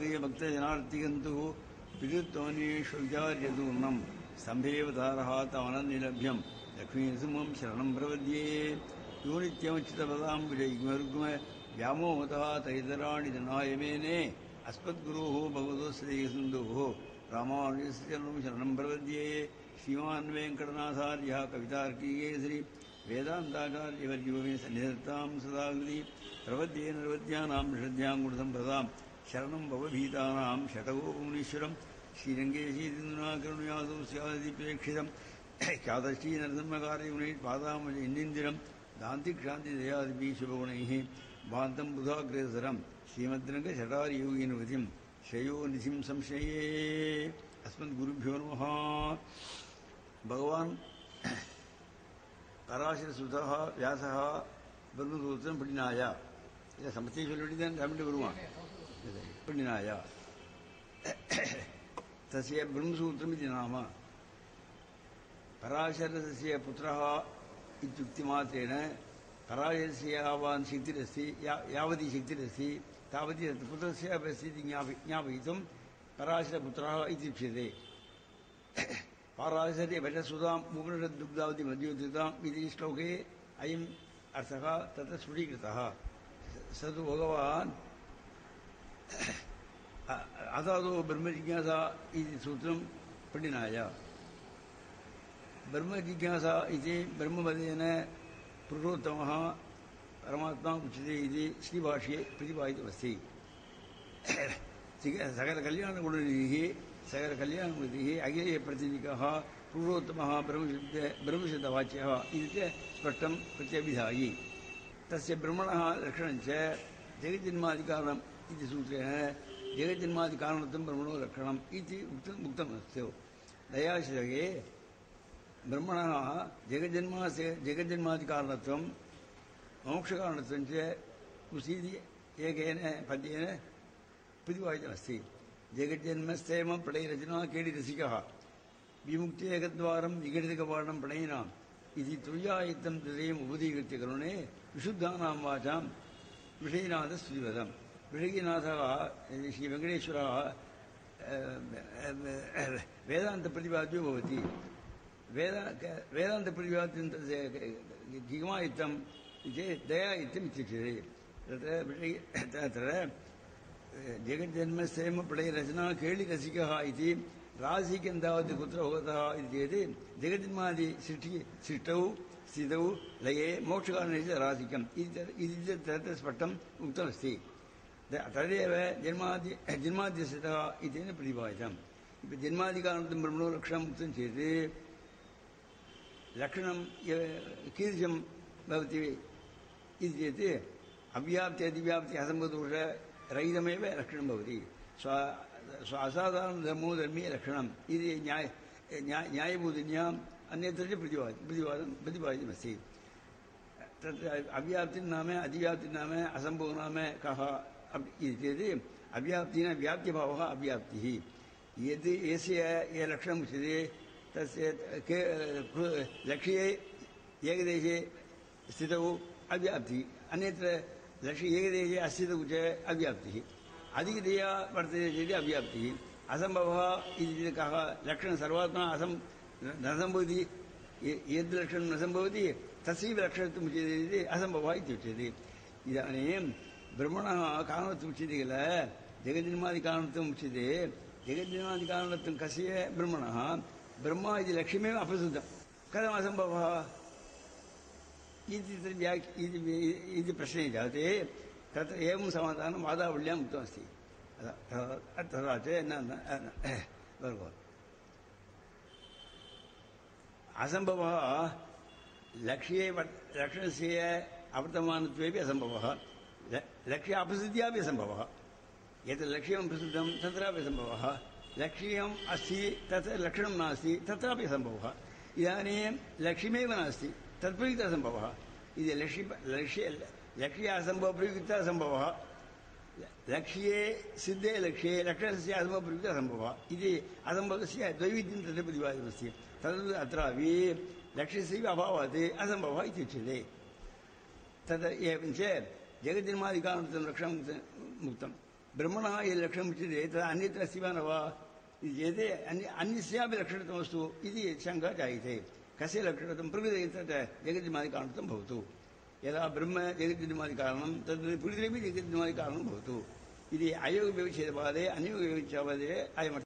மார்கே பக்தஜனார்த்திகந்து விதுத்வனேஷு விசாரியதூர்ணம் ஸ்தம்பேவ தாரஹா தவனநிலபியம் லக்ஷ்மீசிம்மம் சரணம் பிரவத்யே யூனித்யமச்சிதபதாம் விஜய்மருக்ம வியாமோகதா தைதராணி ஜனாயமேனே அஸ்மத்குரோः भगवतो श्रीसिन्धोः रामानुजस्यनुं शरणं प्रपद्ये श्रीमान् वेङ्कटनाथार्यः कवितार्कीये श्री वेदान्ताचार्यवर्युगमे सन्निधत्तां सदाकृति प्रपद्ये नरवद्यानां निषद्यां गुणसम्प्रदाम् शरणं भवभीतानां शतगोपमुनीश्वरं श्रीरङ्गेशीदिन्दुनाकरुणयादौ स्यादिपेक्षितं चादश्रीनरसिंहकार्यगुणैः पादामज इन्निन्दिरं दान्तिक्षान्तिदयादिभिशुभगुणैः भान्तं बुधाग्रेसरं श्रीमद्रङ्गशटारियोगिनुगतिं श्रेयो निधिं संश्रये अस्मद्गुरुभ्यो नमः भगवान् பராசரசுதா வியாசகா பிரம்மசூத்திரம் பிடினாயா இதை சமத்தையும் சொல்ல வேண்டியதான் தமிழ் வருவான் பண்ணினாயா தசிய பிரம்மசூத்திரம் இது நாம பராசரசசிய புத்திரः इत्युक्तिमात्रेण परायस्यावान् शक्तिरस्ति या यावती शक्तिरस्ति तावती तत् पुत्रस्यापि अस्ति इति ज्ञापि ज्ञापयितुं पराशरपुत्रः इत्युच्यते पाराशरे वटसुधां मुकुणदुग्धावति मध्योद्युताम् इति श्लोके अयम् अर्थः तत्र स्फुटीकृतः स तु भगवान् अथातो ब्रह्मजिज्ञासा इति सूत्रं पठिनाय ब्रह्मजिज्ञासा इति ब्रह्मपदेन पुरुषोत्तमः परमात्मा उच्यते इति श्रीभाष्ये प्रतिपादितमस्ति सकलकल्याणगुणनिधिः सकलकल्याणगुणनिधिः अखिले प्रतिनिधिकः पुरुषोत्तमः ब्रह्मशब्द ब्रह्मशब्दवाच्यः इति च स्पष्टं प्रत्यभिधायि तस्य ब्रह्मणः लक्षणञ्च जगज्जन्माधिकारणम् इति सूत्रेण ஜெகஜன்மாதி காரணத்தும் பிரம்மணோ லட்சணம் இது முக்தம் முக்தம் அஸ்து தயாசிதகே பிரம்மணா ஜெகஜன்மா ஜெகஜன்மாதி காரணத்துவம் மோட்ச காரணத்துவம் உசீதி ஏகேன பத்தியன அஸ்தி ஜெகஜன்மஸ்தேமம் பிழை ரஜினா கேடி ரசிகா விமுக்தி ஏகத்வாரம் விகடிதகபாடம் பிழையினாம் இது துரியாயத்தம் திரையும் உபதீகிருத்த கருணே விசுத்தானாம் வாசாம் விஷயநாத ஸ்ரீவதம் விழுகிநாதா ஸ்ரீ வெங்கடேஸ்வரா வேதாந்த பிரதிபாத்தியோ பவதி வேதா வேதாந்த பிரதிபாத்தியம் கிமா யுத்தம் இது தயா யுத்தம் இத்தியதே तत्र जगज्जन्मस्थेमप्रलयरचना केळिरसिकः इति रासिकं तावत् कुत्र होगतः इति चेत् जगज्जन्मादि सृष्टि सृष्टौ स्थितौ लये मोक्षकारणे च रासिकम् इति तत्र स्पष्टम् उक्तमस्ति तदेव जन्मादि जन्मादिसितः इति प्रतिभाषम् इति जन्मादिकारणं ब्रह्मणो लक्षणम् उक्तं चेत् लक्षणं कीदृशं भवति इति चेत् अव्याप्ति अतिव्याप्ति असम्भदोषरहितमेव लक्षणं भवति स्व स्व असाधारणधर्मो धर्मे लक्षणम् इति न्याय न्यायबोधिन्याम् अन्यत्र च प्रतिपाद प्रतिपादं प्रतिपादितमस्ति तत्र अव्याप्तिर्नाम अतिव्याप्तिर्नाम कः अब यदि अव्याप्तिः न व्याप्तिभावः अव्याप्तिः यदि यस्य ये लक्षणम् उच्यते तस्य के लक्ष्ये एकदेशे स्थितौ अव्याप्तिः अन्यत्र लक्ष्य एकदेशे अस्थितौ च अव्याप्तिः अधिकतया वर्तते चेत् अव्याप्तिः असम्भवः इति कः लक्षणं सर्वात्मा असं न सम्भवति यद् लक्षणं न सम्भवति तस्यैव लक्षणत्वमुच्यते इति असम्भवः इत्युच्यते इदानीं ಬ್ರಹ್ಮಣ ಕಾರಣತ್ತು ಮುಚ್ಚಿದೀಗಲ್ಲ ಜಗನ್ಮಾದಿ ಕಾರಣತ್ತು ಮುಚ್ಚಿದೆ ಜಗನ್ಮಾದಿ ಕಾರಣತ್ತು ಕಸಿಯೇ ಬ್ರಹ್ಮಣ ಬ್ರಹ್ಮ ಇದು ಲಕ್ಷ್ಮೀಮೇವ ಅಪಸುದ್ಧ ಕಥಮ ಅಸಂಭವ ಇದು ವ್ಯಾಕ್ ಇದು ಇದು ಪ್ರಶ್ನೆ ಜಾತೆ तत् एवं समाधानं वादावल्याम् उक्तमस्ति तथा च न असम्भवः लक्ष्ये लक्ष्यस्य अवर्तमानत्वेपि असम्भवः लक्ष्य सम्भवः संभव लक्ष्यं लक्ष्य प्रसिद्ध तथा संभव लक्ष्य अस्त लक्षणं नास्ति संभव इधान लक्ष्यमे लक्ष्यमेव संभव तत्प्रयुक्तसम्भवः लक्ष्य लक्ष्य लक्ष्य लक्ष्यासम्भवप्रयुक्तसम्भवः लक्ष्ये लक्षण से असंभव प्रयुक्त संभव असम्भवस्य द्वैविध्यं तत्र प्रतिपादितमस्ति तद् अत्रापि लक्ष्यस्यैव अभावात् असम्भवः इत्युच्यते तद् एवञ्च జగన్మాధికారంతో రక్షణ ముక్తం బ్రహ్మణ ఏది రక్షణ ఇచ్చింది తదా అన్యత్ర అస్తివా న వా ఏదే అన్ని అన్యస్యాపి రక్షణత్వం అస్తు ఇది శంకా జాయితే కస్య రక్షణత్వం ప్రకృతి జగన్మాధికారణత్వం భవతు యదా బ్రహ్మ జగన్మాధికారణం తద్ ప్రకృతిరపి జగన్మాధికారణం భవతు ఇది అయోగ వ్యవచ్ఛేదవాదే అనియోగ వ్యవచ్ఛేదవాదే అయమర్థ